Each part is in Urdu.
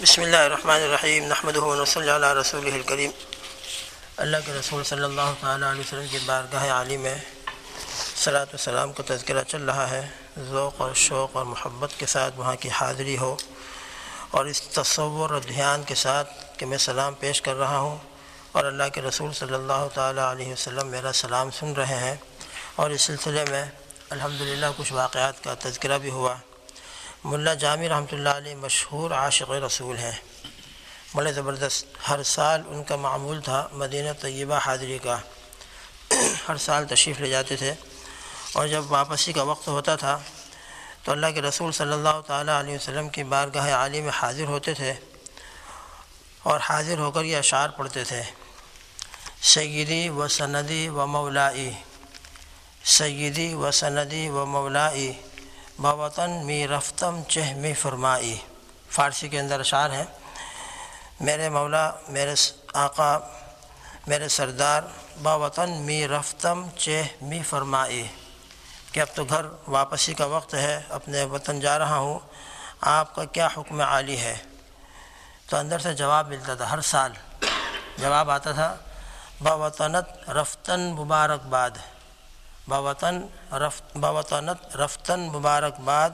بسم اللہ الرحمن الرحیم نحمد صلی اللہ رسول الکریم۔ اللہ کے رسول صلی اللہ تعالیٰ علیہ وسلم کی بارگاہ عالی میں صلاۃ السلام کا تذکرہ چل رہا ہے۔ ذوق اور شوق اور محبت کے ساتھ وہاں کی حاضری ہو اور اس تصور اور دھیان کے ساتھ کہ میں سلام پیش کر رہا ہوں اور اللہ کے رسول صلی اللہ تعالیٰ علیہ وسلم میرا سلام سن رہے ہیں اور اس سلسلے میں الحمدللہ کچھ واقعات کا تذکرہ بھی ہوا۔ ملا جامع رحمۃ اللہ علیہ مشہور عاشق رسول ہیں۔ بڑے زبردست، ہر سال ان کا معمول تھا مدینہ طیبہ حاضری کا۔ ہر سال تشریف لے جاتے تھے۔ اور جب واپسی کا وقت ہوتا تھا، تو اللہ کے رسول صلی اللہ تعالیٰ علیہ وسلم کی بارگاہ عالی میں حاضر ہوتے تھے اور حاضر ہو کر یہ اشعار پڑھتے تھے۔ سیدی و سندی و مولائی، سیدی و سندی و مولائی بوطن می رفتم چہ می فرمائی۔ فارسی کے اندر اشعار ہیں۔ میرے مولا، میرے آقا، میرے سردار باوطن می رفتم چہ می فرمائی۔ کہ اب تو گھر واپسی کا وقت ہے، اپنے وطن جا رہا ہوں۔ آپ کا کیا حکم عالی ہے؟ تو اندر سے جواب ملتا تھا، ہر سال جواب آتا تھا باوطنت رفتن مبارک باد۔ باوطن رفت باوطنت رفتن مبارک باد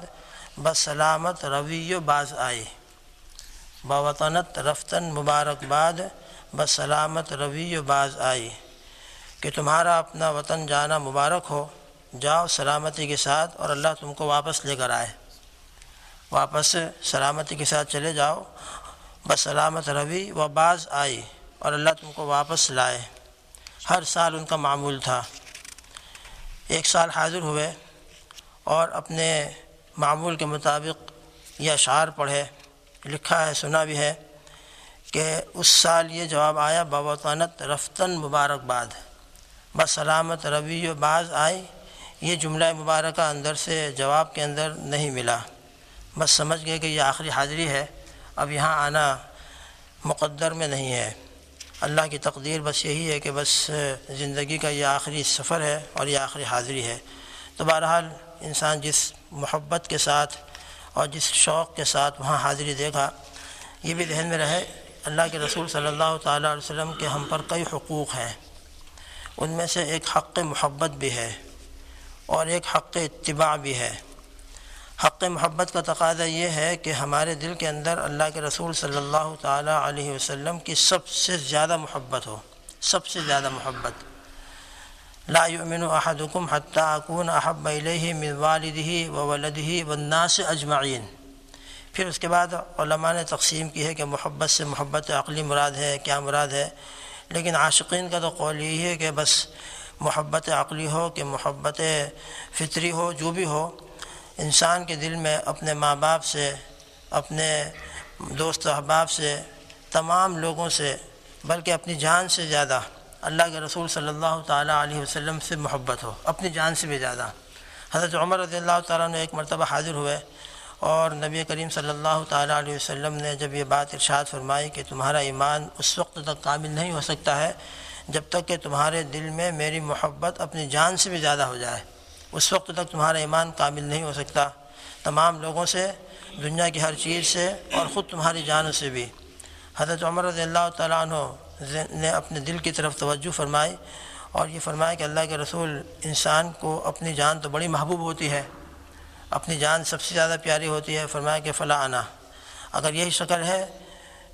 بس سلامت روی و باز آئی باوطنت رفتن مبارک باد بس سلامت روی و باز آئی کہ تمہارا اپنا وطن جانا مبارک ہو، جاؤ سلامتی کے ساتھ اور اللہ تم کو واپس لے کر آئے۔ واپس سلامتی کے ساتھ چلے جاؤ۔ بس سلامت روی و باز آئی اور اللہ تم کو واپس لائے۔ ہر سال ان کا معمول تھا۔ ایک سال حاضر ہوئے اور اپنے معمول کے مطابق یہ اشعار پڑھے، لکھا ہے، سنا بھی ہے کہ اس سال یہ جواب آیا بوطانت رفتن مبارک باد۔ بس سلامت روی و باز آئی۔ یہ جملہ مبارکہ اندر سے جواب کے اندر نہیں ملا۔ بس سمجھ گئے کہ یہ آخری حاضری ہے۔ اب یہاں آنا مقدر میں نہیں ہے۔ اللہ کی تقدیر بس یہی ہے کہ بس زندگی کا یہ آخری سفر ہے اور یہ آخری حاضری ہے۔ تو بہرحال انسان جس محبت کے ساتھ اور جس شوق کے ساتھ وہاں حاضری دیکھا، یہ بھی ذہن میں رہے اللہ کے رسول صلی اللہ تعالیٰ علیہ وسلم کے ہم پر کئی حقوق ہیں۔ ان میں سے ایک حق محبت بھی ہے اور ایک حق اتباع بھی ہے۔ حق محبت کا تقاضا یہ ہے کہ ہمارے دل کے اندر اللہ کے رسول صلی اللہ تعالیٰ علیہ وسلم کی سب سے زیادہ محبت ہو، سب سے زیادہ محبت۔ لا يؤمن احدكم حتى اكون احب اليه من والده وولده والناس اجمعین۔ پھر اس کے بعد علماء نے تقسیم کی ہے کہ محبت سے محبت عقلی مراد ہے، کیا مراد ہے۔ لیکن عاشقین کا تو قول یہی ہے کہ بس محبت عقلی ہو، کہ محبت فطری ہو، جو بھی ہو۔ انسان کے دل میں اپنے ماں باپ سے، اپنے دوست احباب سے، تمام لوگوں سے، بلکہ اپنی جان سے زیادہ اللہ کے رسول صلی اللہ تعالیٰ علیہ وسلم سے محبت ہو، اپنی جان سے بھی زیادہ۔ حضرت عمر رضی اللہ تعالیٰ نے ایک مرتبہ حاضر ہوئے اور نبی کریم صلی اللہ تعالیٰ علیہ وسلم نے جب یہ بات ارشاد فرمائی کہ تمہارا ایمان اس وقت تک کامل نہیں ہو سکتا ہے جب تک کہ تمہارے دل میں میری محبت اپنی جان سے بھی زیادہ ہو جائے۔ اس وقت تک تمہارا ایمان کامل نہیں ہو سکتا۔ تمام لوگوں سے، دنیا کی ہر چیز سے اور خود تمہاری جانوں سے بھی۔ حضرت عمر رضی اللہ تعالیٰ عنہ نے اپنے دل کی طرف توجہ فرمائی اور یہ فرمایا کہ اللہ کے رسول انسان کو اپنی جان تو بڑی محبوب ہوتی ہے، اپنی جان سب سے زیادہ پیاری ہوتی ہے۔ فرمایا کہ فلاں آنا اگر یہی شکل ہے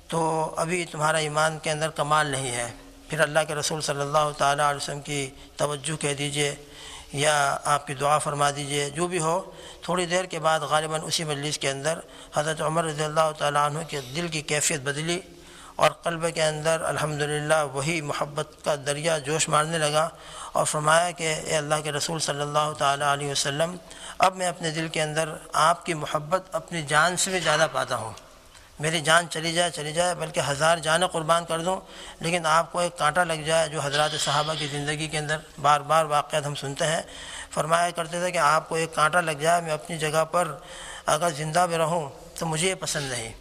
تو ابھی تمہارا ایمان کے اندر کمال نہیں ہے۔ پھر اللہ کے رسول صلی اللہ تعالیٰ علیہ وسلم کی توجہ کہہ دیجیے۔ یا آپ کی دعا فرما دیجیے، جو بھی ہو، تھوڑی دیر کے بعد غالباً اسی مجلس کے اندر حضرت عمر رضی اللہ تعالیٰ عنہ کے دل کی کیفیت بدلی اور قلب کے اندر الحمدللہ وہی محبت کا دریا جوش مارنے لگا اور فرمایا کہ اے اللہ کے رسول صلی اللہ تعالیٰ علیہ وسلم، اب میں اپنے دل کے اندر آپ کی محبت اپنی جان سے بھی زیادہ پاتا ہوں۔ میری جان چلی جائے چلی جائے، بلکہ ہزار جانیں قربان کر دوں۔ لیکن آپ کو ایک کانٹا لگ جائے جو حضرات صحابہ کی زندگی کے اندر بار بار واقعات ہم سنتے ہیں۔ فرمایا کرتے تھے کہ آپ کو ایک کانٹا لگ جائے، میں اپنی جگہ پر اگر زندہ بھی رہوں تو مجھے یہ پسند نہیں۔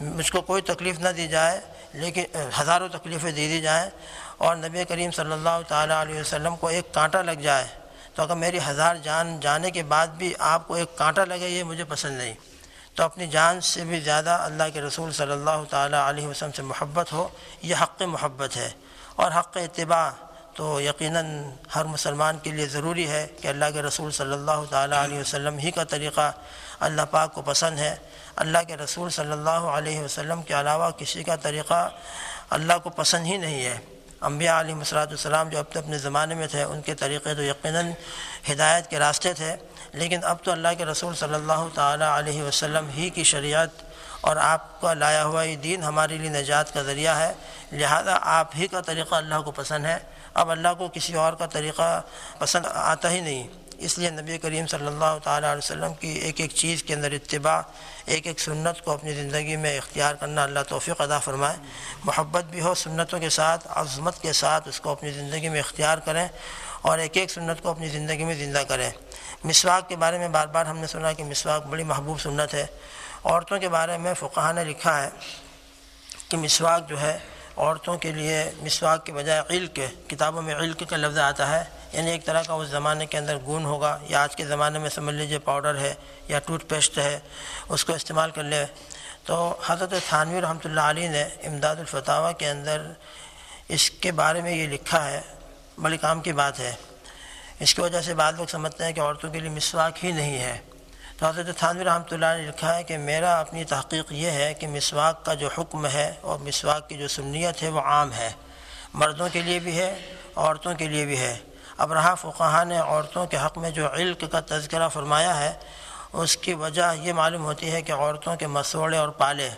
مجھ کو کوئی تکلیف نہ دی جائے، لیکن ہزاروں تکلیفیں دے دی جائیں۔ اور نبی کریم صلی اللہ تعالیٰ علیہ وسلم کو ایک کانٹا لگ جائے تو اگر میری ہزار جان، جانے کے بعد بھی آپ کو ایک کانٹا لگے، یہ مجھے پسند نہیں۔ تو اپنی جان سے بھی زیادہ اللہ کے رسول صلی اللہ تعالیٰ علیہ وسلم سے محبت ہو، یہ حق محبت ہے۔ اور حق اتباع تو یقیناً ہر مسلمان کے لیے ضروری ہے کہ اللہ کے رسول صلی اللہ تعالیٰ علیہ وسلم ہی کا طریقہ اللہ پاک کو پسند ہے۔ اللہ کے رسول صلی اللہ علیہ وسلم کے علاوہ کسی کا طریقہ اللہ کو پسند ہی نہیں ہے۔ انبیاء علیہ مسلاۃ السلام جو اپنے اپنے زمانے میں تھے، ان کے طریقے تو یقیناً ہدایت کے راستے تھے۔ لیکن اب تو اللہ کے رسول صلی اللہ تعالیٰ علیہ وسلم ہی کی شریعت اور آپ کا لایا ہوا یہ دین ہمارے لیے نجات کا ذریعہ ہے۔ لہذا آپ ہی کا طریقہ اللہ کو پسند ہے۔ اب اللہ کو کسی اور کا طریقہ پسند آتا ہی نہیں۔ اس لیے نبی کریم صلی اللہ تعالیٰ علیہ وسلم کی ایک ایک چیز کے اندر اتباع، ایک ایک سنت کو اپنی زندگی میں اختیار کرنا اللہ توفیق ادا فرمائے۔ محبت بھی ہو سنتوں کے ساتھ، عظمت کے ساتھ اس کو اپنی زندگی میں اختیار کریں اور ایک ایک سنت کو اپنی زندگی میں زندہ کریں۔ مسواک کے بارے میں بار بار ہم نے سنا کہ مسواک بڑی محبوب سنت ہے۔ عورتوں کے بارے میں فقہ نے لکھا ہے کہ مسواک جو ہے عورتوں کے لیے مسواک کے بجائے علق، کتابوں میں علق کا لفظ آتا ہے۔ یعنی ایک طرح کا اس زمانے کے اندر گون ہوگا یا آج کے زمانے میں سمجھ لیجیے پاؤڈر ہے یا ٹوتھ پیسٹ ہے، اس کو استعمال کر لے۔ تو حضرت تھانوی رحمۃ اللہ علیہ نے امداد الفتاوہ کے اندر اس کے بارے میں یہ لکھا ہے، بڑی کام کی بات ہے۔ اس کی وجہ سے بعض لوگ سمجھتے ہیں کہ عورتوں کے لیے مسواک ہی نہیں ہے۔ تو حضرت تھانوی رحمۃ اللہ نے لکھا ہے کہ میرا اپنی تحقیق یہ ہے کہ مسواک کا جو حکم ہے اور مسواک کی جو سنیت ہے وہ عام ہے۔ مردوں کے لیے بھی ہے، عورتوں کے لیے بھی ہے۔ اب رہا فقہ نے عورتوں کے حق میں جو علق کا تذکرہ فرمایا ہے، اس کی وجہ یہ معلوم ہوتی ہے کہ عورتوں کے مسوڑے اور پالے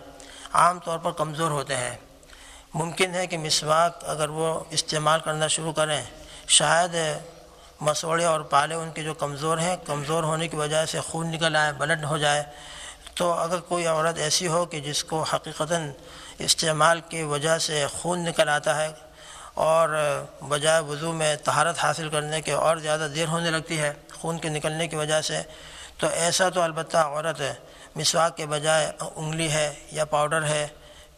عام طور پر کمزور ہوتے ہیں۔ ممکن ہے کہ مسواک اگر وہ استعمال کرنا شروع کریں۔ شاید مسوڑے اور پالے ان کے جو کمزور ہیں، کمزور ہونے کی وجہ سے خون نکل آئے، بلڈ ہو جائے۔ تو اگر کوئی عورت ایسی ہو کہ جس کو حقیقتاً استعمال کی وجہ سے خون نکل آتا ہے اور بجائے وضو میں طہارت حاصل کرنے کے اور زیادہ دیر ہونے لگتی ہے خون کے نکلنے کی وجہ سے، تو ایسا تو البتہ عورت مسواک کے بجائے انگلی ہے یا پاؤڈر ہے،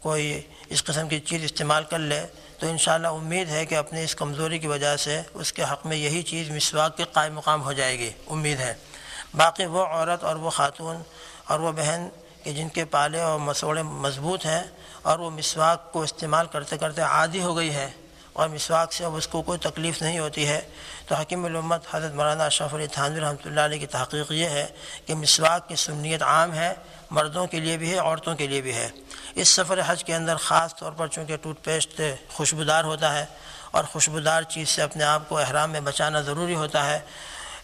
کوئی اس قسم کی چیز استعمال کر لے۔ تو انشاءاللہ امید ہے کہ اپنی اس کمزوری کی وجہ سے اس کے حق میں یہی چیز مسواک کے قائم مقام ہو جائے گی۔ امید ہے۔ باقی وہ عورت اور وہ خاتون اور وہ بہن کہ جن کے پالے اور مسوڑے مضبوط ہیں اور وہ مسواک کو استعمال کرتے کرتے عادی ہو گئی ہے۔ اور مسواک سے اب اس کو کوئی تکلیف نہیں ہوتی ہے۔ تو حکیم الامت حضرت مولانا اشرف علی تھانوی رحمۃ اللہ علیہ کی تحقیق یہ ہے کہ مسواک کی سنیت عام ہے، مردوں کے لیے بھی ہے، عورتوں کے لیے بھی ہے۔ اس سفر حج کے اندر خاص طور پر چونکہ ٹوتھ پیسٹ خوشبودار ہوتا ہے اور خوشبودار چیز سے اپنے آپ کو احرام میں بچانا ضروری ہوتا ہے،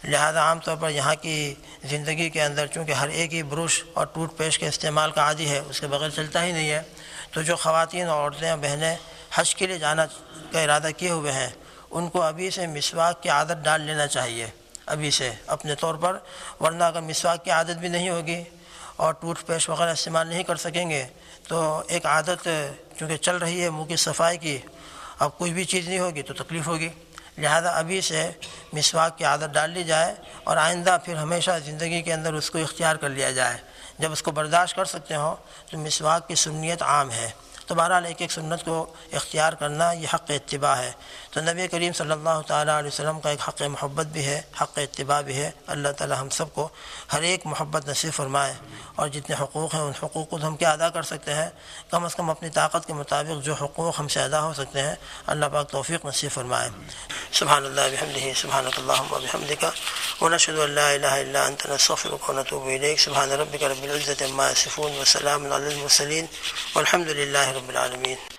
لہذا عام طور پر یہاں کی زندگی کے اندر چونکہ ہر ایک ہی برش اور ٹوتھ پیسٹ کے استعمال کا عادی ہے، اس کے بغیر چلتا ہی نہیں ہے۔ تو جو خواتین اور عورتیں بہنیں حج کے لیے جانا کا ارادہ کیے ہوئے ہیں۔ ان کو ابھی سے مسواک کی عادت ڈال لینا چاہیے۔ ابھی سے، اپنے طور پر، ورنہ اگر مسواک کی عادت بھی نہیں ہوگی اور ٹوتھ پیسٹ وغیرہ استعمال نہیں کر سکیں گے، تو ایک عادت، چونکہ چل رہی ہے منہ کی صفائی کی، اب کوئی بھی چیز نہیں ہوگی تو تکلیف ہوگی۔ لہذا ابھی سے مسواک کی عادت ڈال لی جائے اور آئندہ پھر ہمیشہ زندگی کے اندر اس کو اختیار کر لیا جائے۔ جب اس کو برداشت کر سکتے ہوں تو مسواک کی سنیت عام ہے۔ تو بہرحال ایک ایک سنت کو اختیار کرنا یہ حق اتباع ہے۔ تو نبی کریم صلی اللہ تعالیٰ علیہ وسلم کا ایک حق محبت بھی ہے، حق اتباع بھی ہے۔ اللہ تعالیٰ ہم سب کو ہر ایک محبت نصیب فرمائے اور جتنے حقوق ہیں ان حقوق کو ہم کیا ادا کر سکتے ہیں؟ کم از کم اپنی طاقت کے مطابق جو حقوق ہم سے ادا ہو سکتے ہیں، اللہ پاک توفیق نصیب فرمائے۔ سبحان اللہ بحمدہ، سبحان اللہ بحمدک و نشد اللہ الہ الا انت، نستغفرک و نتوب الیک، سبحان ربک رب العزه عما يصفون وسلام علی المرسلین والحمد للہ رب العالمین۔